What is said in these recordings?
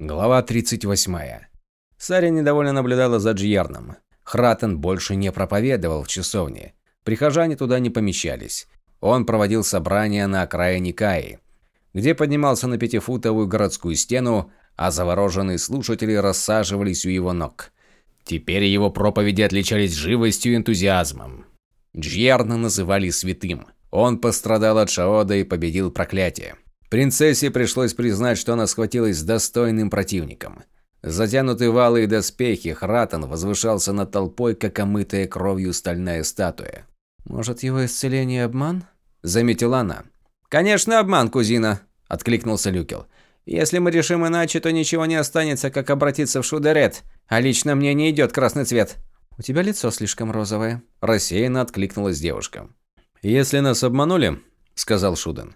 Глава 38. Саря недовольно наблюдала за Джьярном. Хратен больше не проповедовал в часовне. Прихожане туда не помещались. Он проводил собрания на окраине Каи, где поднимался на пятифутовую городскую стену, а завороженные слушатели рассаживались у его ног. Теперь его проповеди отличались живостью и энтузиазмом. Джьярна называли святым. Он пострадал от Шаода и победил проклятие. Принцессе пришлось признать, что она схватилась с достойным противником. Затянутый валы и доспехи, Хратан возвышался над толпой, как омытая кровью стальная статуя. «Может, его исцеление обман?» – заметила она. «Конечно, обман, кузина!» – откликнулся Люкел. «Если мы решим иначе, то ничего не останется, как обратиться в Шудерет, а лично мне не идет красный цвет». «У тебя лицо слишком розовое», – рассеянно откликнулась девушка. «Если нас обманули», – сказал Шуден,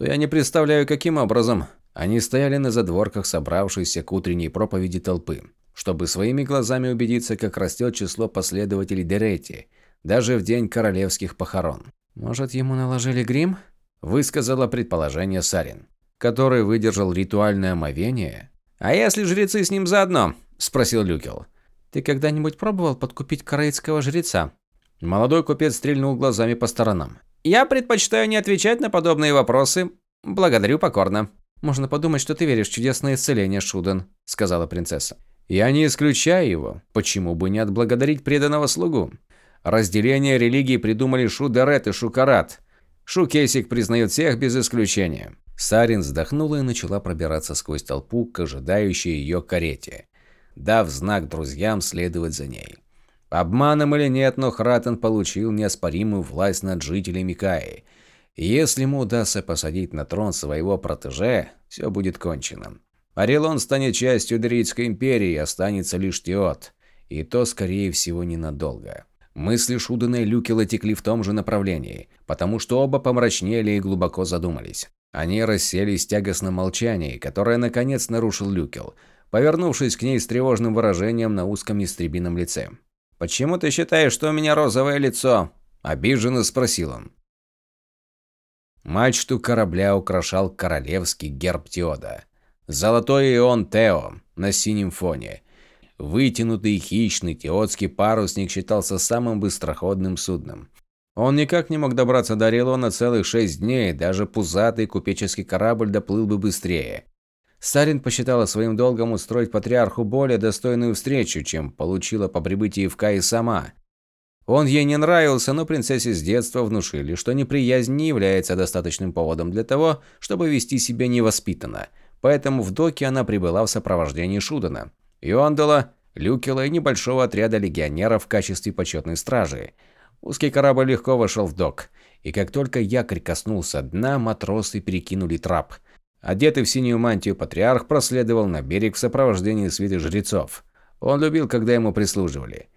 то я не представляю, каким образом. Они стояли на задворках собравшейся к утренней проповеди толпы, чтобы своими глазами убедиться, как растет число последователей Дерети, даже в день королевских похорон. «Может, ему наложили грим?» – высказала предположение Сарин, который выдержал ритуальное омовение. «А если жрецы с ним заодно?» – спросил Люкел. «Ты когда-нибудь пробовал подкупить караитского жреца?» Молодой купец стрельнул глазами по сторонам. Я предпочитаю не отвечать на подобные вопросы. Благодарю покорно. Можно подумать, что ты веришь в чудесное исцеление, Шуден, сказала принцесса. Я не исключаю его. Почему бы не отблагодарить преданного слугу? Разделение религий придумали Шудерет и Шукарат. Шукесик признает всех без исключения. Сарин вздохнула и начала пробираться сквозь толпу к ожидающей ее карете, дав знак друзьям следовать за ней. Обманом или нет, но Хратен получил неоспоримую власть над жителями Каи. Если ему удастся посадить на трон своего протеже, все будет кончено. Орелон станет частью Дритской империи, останется лишь Теот. И то, скорее всего, ненадолго. Мысли Шудена и Люкела текли в том же направлении, потому что оба помрачнели и глубоко задумались. Они расселись в тягостном молчании, которое, наконец, нарушил Люкел, повернувшись к ней с тревожным выражением на узком истребином лице. «Почему ты считаешь, что у меня розовое лицо?» – обиженно спросил он. Мачту корабля украшал королевский герб Теода. Золотой ион Тео на синем фоне. Вытянутый хищный теодский парусник считался самым быстроходным судном. Он никак не мог добраться до Орелона целых шесть дней, даже пузатый купеческий корабль доплыл бы быстрее. Сарин посчитала своим долгом устроить патриарху более достойную встречу, чем получила по прибытии в Каи сама. Он ей не нравился, но принцессе с детства внушили, что неприязнь не является достаточным поводом для того, чтобы вести себя невоспитанно. Поэтому в доке она прибыла в сопровождении Шудана, Йондала, Люкела и небольшого отряда легионеров в качестве почетной стражи. Узкий корабль легко вошел в док, и как только якорь коснулся дна, матросы перекинули трап – Одетый в синюю мантию патриарх проследовал на берег в сопровождении свиты жрецов. Он любил, когда ему прислуживали.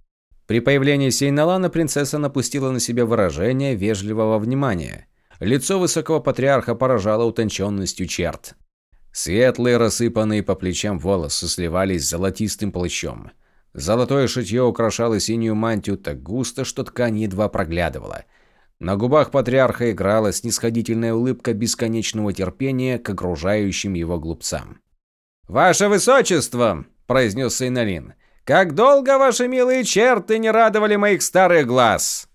При появлении Сейналана принцесса напустила на себя выражение вежливого внимания. Лицо высокого патриарха поражало утонченностью черт. Светлые, рассыпанные по плечам волосы сливались с золотистым плащом. Золотое шитье украшало синюю мантию так густо, что ткань едва проглядывала – на губах патриарха играла снисходительная улыбка бесконечного терпения к окружающим его глупцам. «Ваше Высочество!» – произнес Сейналин. «Как долго ваши милые черты не радовали моих старых глаз!»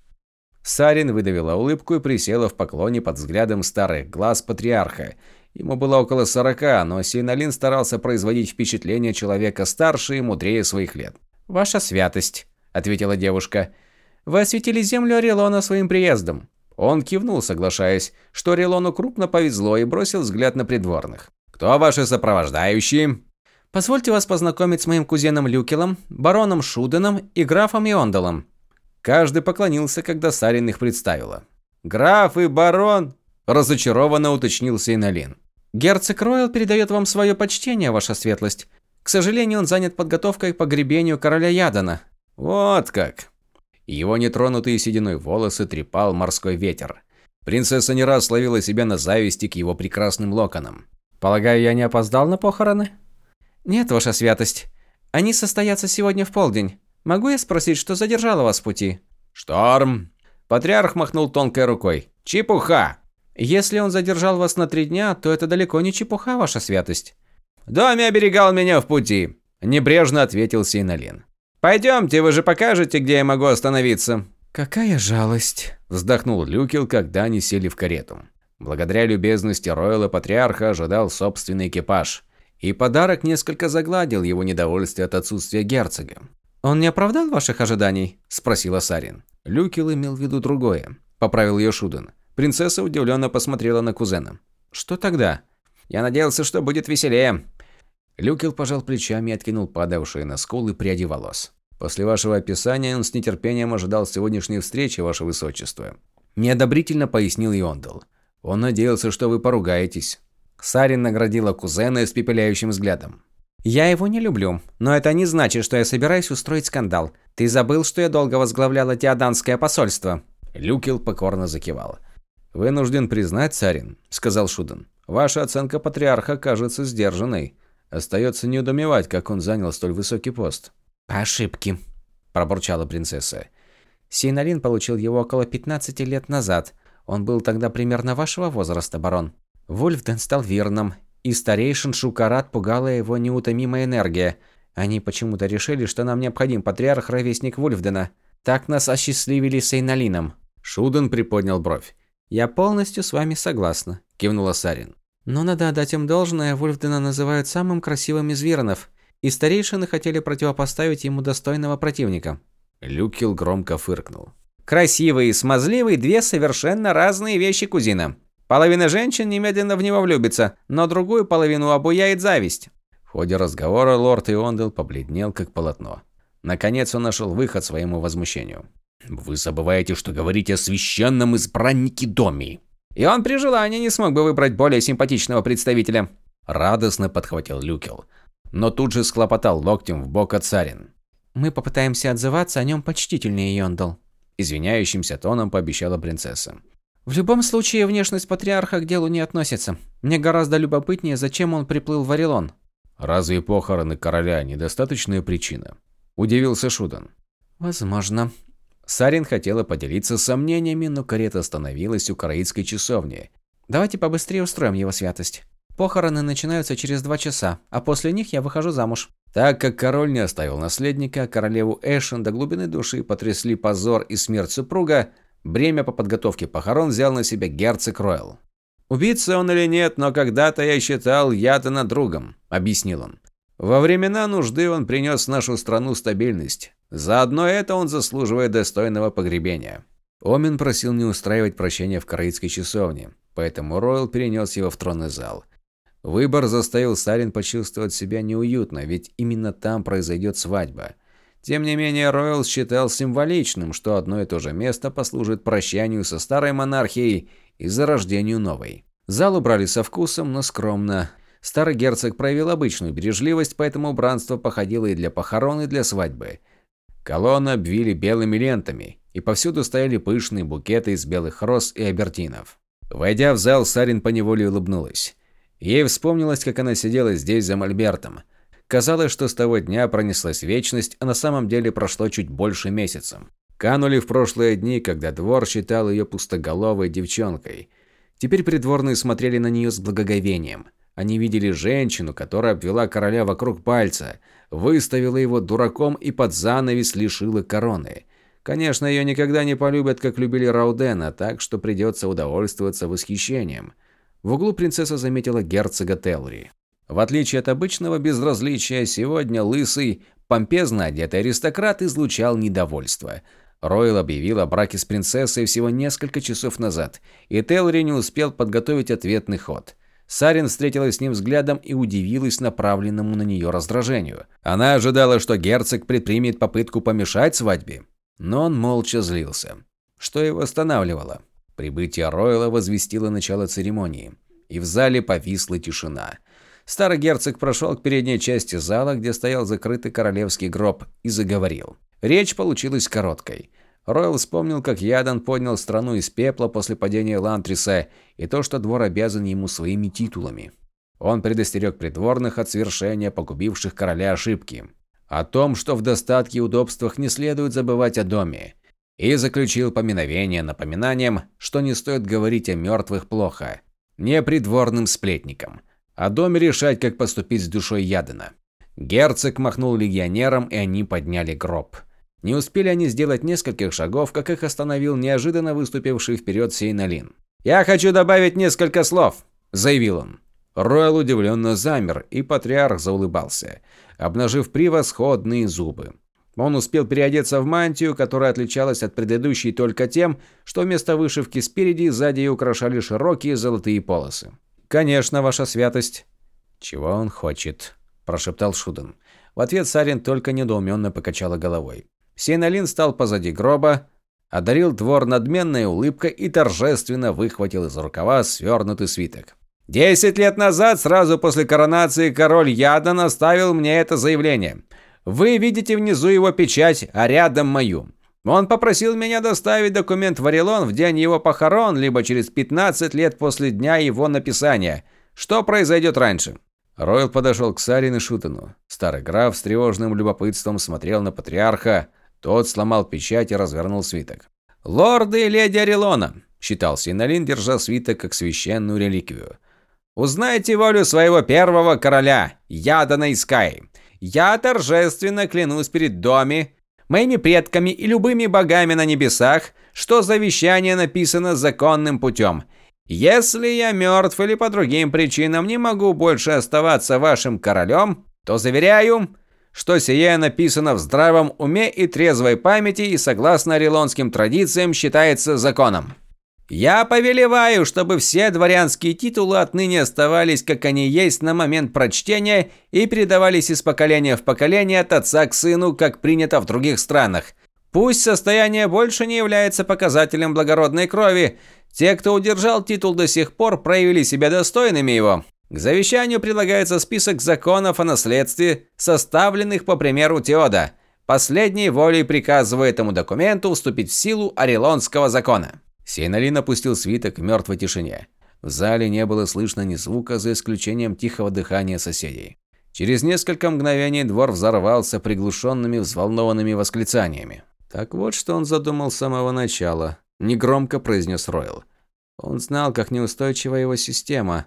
Сарин выдавила улыбку и присела в поклоне под взглядом старых глаз патриарха. Ему было около сорока, но Сейналин старался производить впечатление человека старше и мудрее своих лет. «Ваша святость», – ответила девушка, – вы осветили землю Орелона своим приездом». Он кивнул, соглашаясь, что Орелону крупно повезло и бросил взгляд на придворных. «Кто ваши сопровождающие?» «Позвольте вас познакомить с моим кузеном Люкелом, бароном Шуденом и графом Иондалом». Каждый поклонился, когда Сарин их представила. «Граф и барон!» – разочарованно уточнил Сейналин. «Герцог Ройл передает вам свое почтение, ваша светлость. К сожалению, он занят подготовкой к погребению короля Ядана». «Вот как!» Его нетронутые сединой волосы трепал морской ветер. Принцесса не раз словила себя на зависти к его прекрасным локонам. «Полагаю, я не опоздал на похороны?» «Нет, ваша святость. Они состоятся сегодня в полдень. Могу я спросить, что задержало вас в пути?» «Шторм!» Патриарх махнул тонкой рукой. «Чепуха!» «Если он задержал вас на три дня, то это далеко не чепуха, ваша святость». Доми оберегал меня в пути», – небрежно ответил Сейналин. «Пойдемте, вы же покажете, где я могу остановиться». «Какая жалость», – вздохнул Люкел, когда они сели в карету. Благодаря любезности Ройла Патриарха ожидал собственный экипаж, и подарок несколько загладил его недовольствие от отсутствия герцога. «Он не оправдал ваших ожиданий?» – спросила Сарин. Люкел имел в виду другое. Поправил ее Шуден. Принцесса удивленно посмотрела на кузена. «Что тогда?» «Я надеялся, что будет веселее». Люкел пожал плечами и откинул падавшие на скулы пряди волос. «После вашего описания он с нетерпением ожидал сегодняшней встречи, ваше высочество». Неодобрительно пояснил Йондал. Он надеялся, что вы поругаетесь. Сарин наградила кузена испепеляющим взглядом. «Я его не люблю, но это не значит, что я собираюсь устроить скандал. Ты забыл, что я долго возглавляла Теоданское посольство?» Люкел покорно закивал. «Вынужден признать, Сарин», – сказал Шуден. «Ваша оценка патриарха кажется сдержанной. Остается неудумевать, как он занял столь высокий пост». «По ошибке», – пробурчала принцесса. «Сейналин получил его около 15 лет назад. Он был тогда примерно вашего возраста, барон. Вульфден стал верным, и старейшин Шукарат пугала его неутомимая энергия. Они почему-то решили, что нам необходим патриарх-ровесник Вульфдена. Так нас осчастливили с Эйналином. Шуден приподнял бровь. «Я полностью с вами согласна», – кивнула Сарин. «Но надо отдать им должное, Вульфдена называют самым красивым из вернов, и старейшины хотели противопоставить ему достойного противника». Люкил громко фыркнул. Красивый и смазливый – две совершенно разные вещи, кузина. Половина женщин немедленно в него влюбится, но другую половину обуяет зависть. В ходе разговора лорд Иондел побледнел, как полотно. Наконец он нашел выход своему возмущению. «Вы забываете, что говорите о священном избраннике Доми». «И он при желании не смог бы выбрать более симпатичного представителя». Радостно подхватил Люкел, но тут же схлопотал локтем в бок от Царин. «Мы попытаемся отзываться о нем почтительнее, Йондал», Извиняющимся тоном пообещала принцесса. В любом случае, внешность патриарха к делу не относится. Мне гораздо любопытнее, зачем он приплыл в Орелон. Разве похороны короля недостаточная причина? Удивился Шудан. Возможно. Сарин хотела поделиться сомнениями, но карета остановилась у караитской часовни. Давайте побыстрее устроим его святость. Похороны начинаются через два часа, а после них я выхожу замуж. Так как король не оставил наследника, королеву Эшен до глубины души потрясли позор и смерть супруга, бремя по подготовке похорон взял на себя герцог Ройл. «Убийца он или нет, но когда-то я считал Ятана другом», – объяснил он. «Во времена нужды он принес в нашу страну стабильность. Заодно это он заслуживает достойного погребения». Омин просил не устраивать прощения в Караитской часовне, поэтому Ройл перенес его в тронный зал. Выбор заставил Сарин почувствовать себя неуютно, ведь именно там произойдет свадьба. Тем не менее, Ройл считал символичным, что одно и то же место послужит прощанию со старой монархией и зарождению новой. Зал убрали со вкусом, но скромно. Старый герцог проявил обычную бережливость, поэтому убранство походило и для похорон, и для свадьбы. Колонны обвили белыми лентами, и повсюду стояли пышные букеты из белых роз и абертинов. Войдя в зал, Сарин поневоле улыбнулась. Ей вспомнилось, как она сидела здесь за мольбертом. Казалось, что с того дня пронеслась вечность, а на самом деле прошло чуть больше месяца. Канули в прошлые дни, когда двор считал ее пустоголовой девчонкой. Теперь придворные смотрели на нее с благоговением. Они видели женщину, которая обвела короля вокруг пальца, выставила его дураком и под занавес лишила короны. Конечно, ее никогда не полюбят, как любили Раудена, так что придется удовольствоваться восхищением. В углу принцесса заметила герцога Телри. В отличие от обычного безразличия, сегодня лысый, помпезно одетый аристократ излучал недовольство. Ройл объявил о браке с принцессой всего несколько часов назад, и Телри не успел подготовить ответный ход. Сарин встретилась с ним взглядом и удивилась направленному на нее раздражению. Она ожидала, что герцог предпримет попытку помешать свадьбе, но он молча злился. Что его останавливало? Прибытие Ройла возвестило начало церемонии, и в зале повисла тишина. Старый герцог прошел к передней части зала, где стоял закрытый королевский гроб, и заговорил. Речь получилась короткой. Ройл вспомнил, как Ядан поднял страну из пепла после падения Лантриса, и то, что двор обязан ему своими титулами. Он предостерег придворных от совершения погубивших короля ошибки. О том, что в достатке и удобствах не следует забывать о доме и заключил поминовение напоминанием, что не стоит говорить о мертвых плохо, не придворным сплетникам. а доме решать, как поступить с душой Ядена. Герцог махнул легионерам, и они подняли гроб. Не успели они сделать нескольких шагов, как их остановил неожиданно выступивший вперед Сейналин. «Я хочу добавить несколько слов», – заявил он. Ройл удивленно замер, и патриарх заулыбался, обнажив превосходные зубы. Он успел переодеться в мантию, которая отличалась от предыдущей только тем, что вместо вышивки спереди и сзади украшали широкие золотые полосы. «Конечно, ваша святость». «Чего он хочет?» – прошептал Шуден. В ответ Сарин только недоуменно покачала головой. Сейналин стал позади гроба, одарил двор надменной улыбкой и торжественно выхватил из рукава свернутый свиток. «Десять лет назад, сразу после коронации, король Ядан оставил мне это заявление. Вы видите внизу его печать, а рядом мою. Он попросил меня доставить документ в Орелон в день его похорон, либо через 15 лет после дня его написания. Что произойдет раньше?» Ройл подошел к Сарин и Шутану. Старый граф с тревожным любопытством смотрел на патриарха, тот сломал печать и развернул свиток. «Лорды и леди Орелона!» – считал Синолин, держа свиток как священную реликвию. «Узнайте волю своего первого короля, Ядана Искай. Я торжественно клянусь перед доми, моими предками и любыми богами на небесах, что завещание написано законным путем. Если я мертв или по другим причинам не могу больше оставаться вашим королем, то заверяю, что сие написано в здравом уме и трезвой памяти и согласно орелонским традициям считается законом. Я повелеваю, чтобы все дворянские титулы отныне оставались, как они есть на момент прочтения и передавались из поколения в поколение от отца к сыну, как принято в других странах. Пусть состояние больше не является показателем благородной крови, те, кто удержал титул до сих пор, проявили себя достойными его. К завещанию предлагается список законов о наследстве, составленных по примеру Теода. Последний волей приказывает этому документу вступить в силу Орелонского закона. Сейналин опустил свиток в мертвой тишине. В зале не было слышно ни звука, за исключением тихого дыхания соседей. Через несколько мгновений двор взорвался приглушенными взволнованными восклицаниями. Так вот, что он задумал с самого начала, негромко произнес Ройл. Он знал, как неустойчива его система,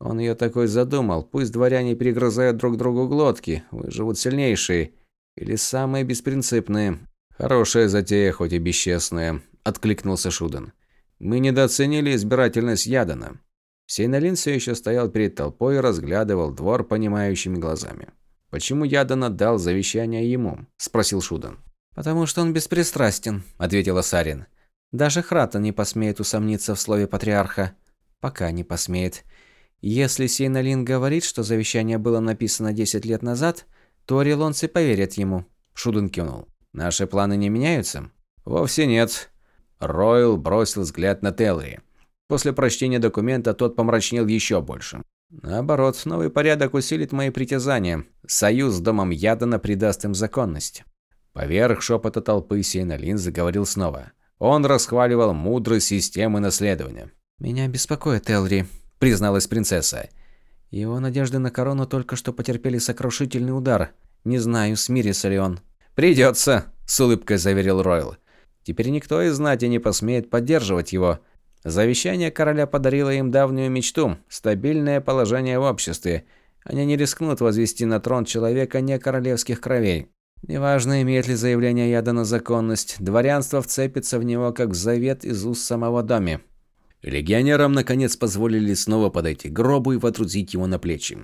он ее такой задумал. Пусть дворяне перегрызают друг другу глотки, выживут сильнейшие. Или самые беспринципные. Хорошая затея, хоть и бесчестная, откликнулся Шуден. Мы недооценили избирательность Ядана. Сейналин все еще стоял перед толпой и разглядывал двор понимающими глазами. «Почему Ядан отдал завещание ему?» – спросил Шудан. «Потому что он беспристрастен», – ответила Сарин. «Даже Храта не посмеет усомниться в слове патриарха. Пока не посмеет. Если Сейналин говорит, что завещание было написано 10 лет назад, то орелонцы поверят ему. Шуден кивнул. Наши планы не меняются? Вовсе нет. Ройл бросил взгляд на Теллери. После прочтения документа тот помрачнел еще больше. Наоборот, новый порядок усилит мои притязания. Союз с домом Ядана придаст им законность. Поверх шепота толпы Сейналин заговорил снова. Он расхваливал мудрость системы наследования. «Меня беспокоит Элри», призналась принцесса. Его надежды на корону только что потерпели сокрушительный удар. Не знаю, смирится ли он. Придется, с улыбкой заверил Ройл. Теперь никто из знати не посмеет поддерживать его. Завещание короля подарило им давнюю мечту – стабильное положение в обществе. Они не рискнут возвести на трон человека не королевских кровей. Неважно, имеет ли заявление яда на законность, дворянство вцепится в него как в завет из уст самого доми. Легионерам наконец позволили снова подойти к гробу и водрузить его на плечи.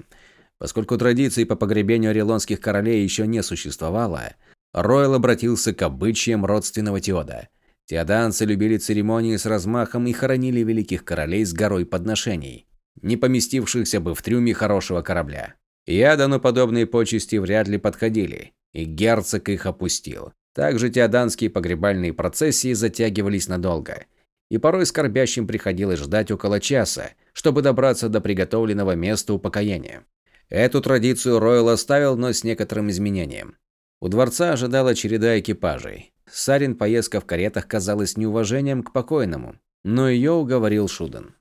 Поскольку традиции по погребению орелонских королей еще не существовало, Ройл обратился к обычаям родственного Теода. Теоданцы любили церемонии с размахом и хоронили великих королей с горой подношений, не поместившихся бы в трюме хорошего корабля. Ядану подобные почести вряд ли подходили, и герцог их опустил. Также теоданские погребальные процессии затягивались надолго – и порой скорбящим приходилось ждать около часа, чтобы добраться до приготовленного места упокоения. Эту традицию Ройл оставил, но с некоторым изменением. У дворца ожидала череда экипажей. Сарин поездка в каретах казалась неуважением к покойному, но ее уговорил Шуден.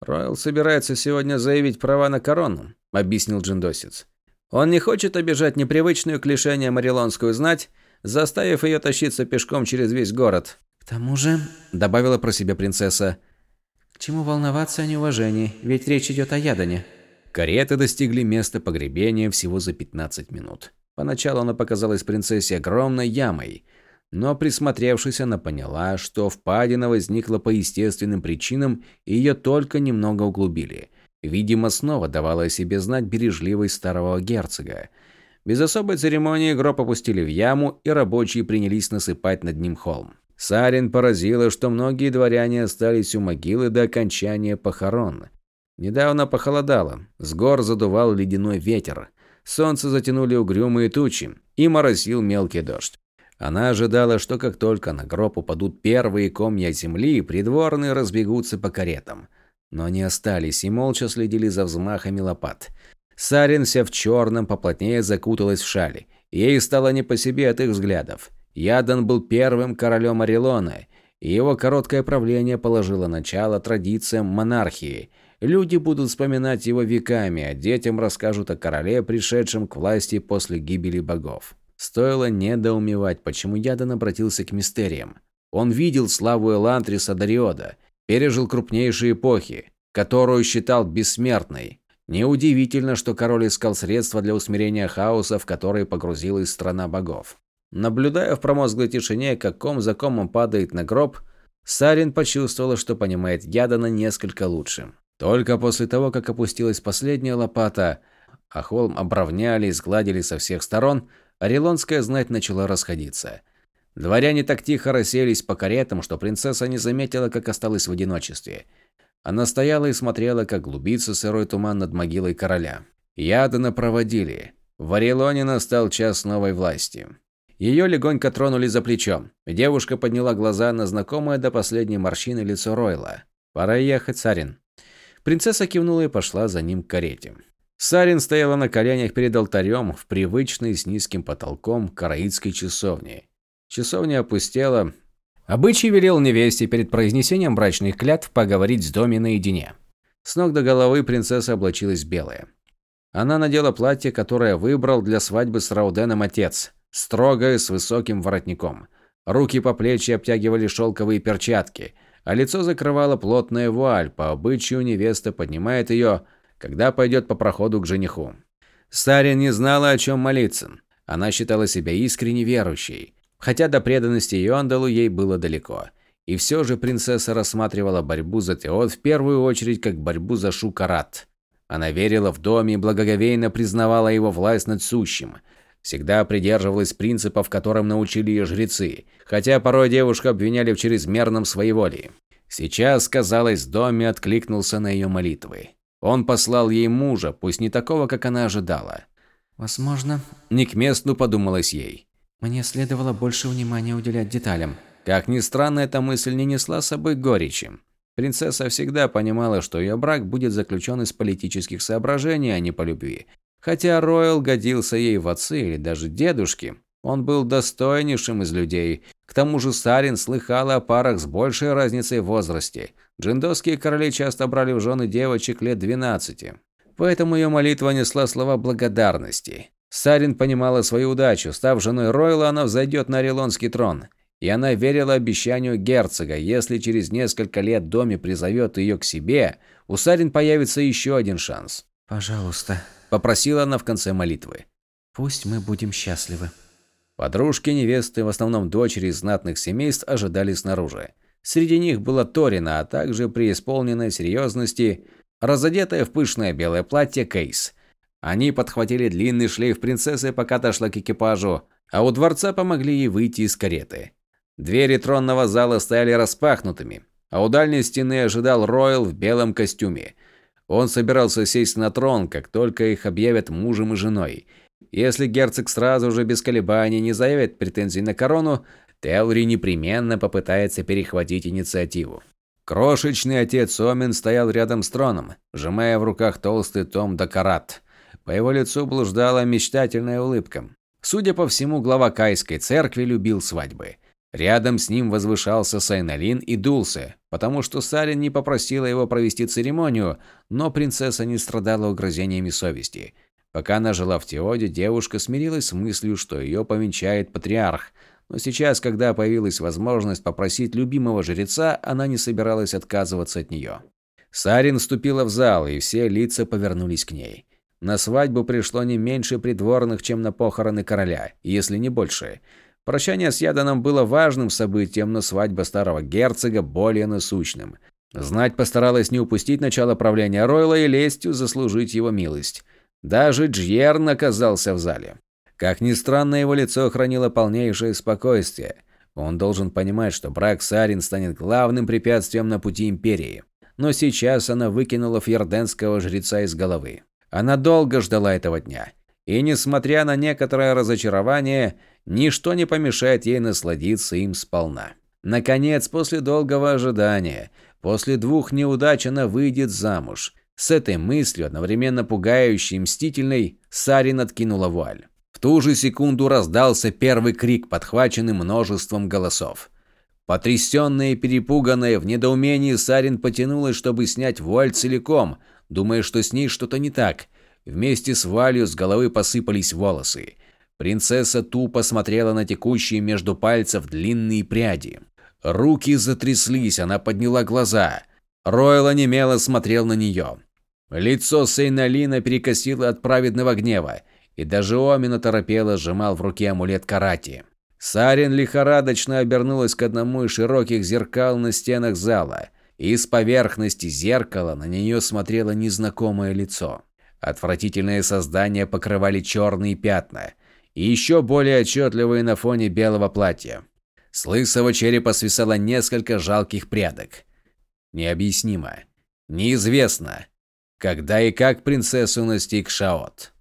«Ройл собирается сегодня заявить права на корону», – объяснил Джиндосец. «Он не хочет обижать непривычную к лишению марилонскую знать, заставив ее тащиться пешком через весь город. «К тому же», – добавила про себя принцесса, – «к чему волноваться о неуважении, ведь речь идет о Ядане». Кареты достигли места погребения всего за 15 минут. Поначалу она показалась принцессе огромной ямой, но присмотревшись, она поняла, что впадина возникла по естественным причинам и ее только немного углубили. Видимо, снова давала о себе знать бережливость старого герцога. Без особой церемонии гроб опустили в яму, и рабочие принялись насыпать над ним холм. Сарин поразило, что многие дворяне остались у могилы до окончания похорон. Недавно похолодало, с гор задувал ледяной ветер, солнце затянули угрюмые тучи и моросил мелкий дождь. Она ожидала, что как только на гроб упадут первые комья земли, придворные разбегутся по каретам. Но они остались и молча следили за взмахами лопат. Сарин вся в черном поплотнее закуталась в шали. Ей стало не по себе от их взглядов. Ядан был первым королем Орелона, и его короткое правление положило начало традициям монархии. Люди будут вспоминать его веками, а детям расскажут о короле, пришедшем к власти после гибели богов. Стоило недоумевать, почему Ядан обратился к мистериям. Он видел славу Элантриса Дариода, пережил крупнейшие эпохи, которую считал бессмертной. Неудивительно, что король искал средства для усмирения хаоса, в который погрузилась страна богов. Наблюдая в промозглой тишине, как ком за комом падает на гроб, Сарин почувствовала, что понимает Ядана несколько лучше. Только после того, как опустилась последняя лопата, а холм обровняли и сгладили со всех сторон – Орелонская знать начала расходиться. Дворяне так тихо расселись по каретам, что принцесса не заметила, как осталась в одиночестве. Она стояла и смотрела, как глубится сырой туман над могилой короля. Ядана проводили. В Орелоне настал час новой власти. Ее легонько тронули за плечо. Девушка подняла глаза на знакомое до последней морщины лицо Ройла. «Пора ехать, Сарин». Принцесса кивнула и пошла за ним к карете. Сарин стояла на коленях перед алтарем в привычной с низким потолком караитской часовне. Часовня опустела. Обычай велел невесте перед произнесением брачных клятв поговорить с доме наедине. С ног до головы принцесса облачилась в белое. Она надела платье, которое выбрал для свадьбы с Рауденом отец, строгое, с высоким воротником. Руки по плечи обтягивали шелковые перчатки, а лицо закрывала плотная вуаль. По обычаю невеста поднимает ее, когда пойдет по проходу к жениху. Сарин не знала, о чем молиться. Она считала себя искренне верующей, хотя до преданности Йондалу ей было далеко. И все же принцесса рассматривала борьбу за Теот в первую очередь как борьбу за Шукарат. Она верила в доме и благоговейно признавала его власть над сущим. Всегда придерживалась принципов, которым научили ее жрецы, хотя порой девушку обвиняли в чрезмерном своеволии. Сейчас, казалось, доме откликнулся на ее молитвы. Он послал ей мужа, пусть не такого, как она ожидала. Возможно, не к месту подумалось ей. Мне следовало больше внимания уделять деталям. Как ни странно, эта мысль не несла с собой горечи. Принцесса всегда понимала, что ее брак будет заключен из политических соображений, а не по любви. Хотя Ройл годился ей в отцы или даже дедушке, он был достойнейшим из людей. К тому же Сарин слыхал о парах с большей разницей в возрасте. Джиндосские короли часто брали в жены девочек лет 12. Поэтому ее молитва несла слова благодарности. Сарин понимала свою удачу. Став женой Ройла, она взойдет на Орелонский трон. И она верила обещанию герцога, если через несколько лет Доми призовет ее к себе, у Сарин появится еще один шанс. «Пожалуйста», – попросила она в конце молитвы. «Пусть мы будем счастливы». Подружки невесты, в основном дочери из знатных семейств, ожидали снаружи. Среди них была Торина, а также преисполненная серьезности, разодетая в пышное белое платье Кейс. Они подхватили длинный шлейф принцессы, пока дошла к экипажу, а у дворца помогли ей выйти из кареты. Двери тронного зала стояли распахнутыми, а у дальней стены ожидал Ройл в белом костюме. Он собирался сесть на трон, как только их объявят мужем и женой. Если герцог сразу же без колебаний не заявит претензий на корону, Телри непременно попытается перехватить инициативу. Крошечный отец Омин стоял рядом с троном, сжимая в руках толстый том Дакарат. По его лицу блуждала мечтательная улыбка. Судя по всему, глава Кайской церкви любил свадьбы. Рядом с ним возвышался Сайналин и дулся, потому что Сарин не попросила его провести церемонию, но принцесса не страдала угрозениями совести. Пока она жила в Теоде, девушка смирилась с мыслью, что ее повенчает патриарх, но сейчас, когда появилась возможность попросить любимого жреца, она не собиралась отказываться от нее. Сарин вступила в зал, и все лица повернулись к ней. На свадьбу пришло не меньше придворных, чем на похороны короля, если не больше. Прощание с Яданом было важным событием, но свадьба старого герцога более насущным. Знать постаралась не упустить начало правления Ройла и лестью заслужить его милость. Даже Джьерн оказался в зале. Как ни странно, его лицо хранило полнейшее спокойствие. Он должен понимать, что брак с Арин станет главным препятствием на пути Империи. Но сейчас она выкинула фьерденского жреца из головы. Она долго ждала этого дня. И несмотря на некоторое разочарование, ничто не помешает ей насладиться им сполна. Наконец, после долгого ожидания, после двух неудач она выйдет замуж. С этой мыслью, одновременно пугающей и мстительной, Сарин откинула вуаль. В ту же секунду раздался первый крик, подхваченный множеством голосов. Потрясенная и перепуганная, в недоумении Сарин потянулась, чтобы снять вуаль целиком, думая, что с ней что-то не так. Вместе с вуалью с головы посыпались волосы. Принцесса тупо смотрела на текущие между пальцев длинные пряди. Руки затряслись, она подняла глаза. Ройл онемело смотрел на нее. Лицо Сейналина перекосило от праведного гнева, и даже Омина торопело сжимал в руке амулет Карати. Сарин лихорадочно обернулась к одному из широких зеркал на стенах зала, и с поверхности зеркала на нее смотрело незнакомое лицо. Отвратительные создания покрывали черные пятна, и еще более отчетливые на фоне белого платья. С лысого черепа свисало несколько жалких прядок. Необъяснимо. Неизвестно, когда и как принцессу настиг Шаот.